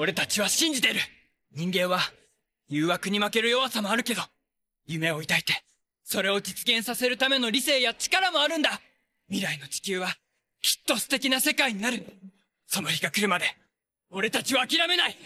俺たちは信じてる。人間は誘惑に負ける弱さもあるけど、夢を抱いて、それを実現させるための理性や力もあるんだ。未来の地球は、きっと素敵な世界になる。その日が来るまで、俺たちは諦めない。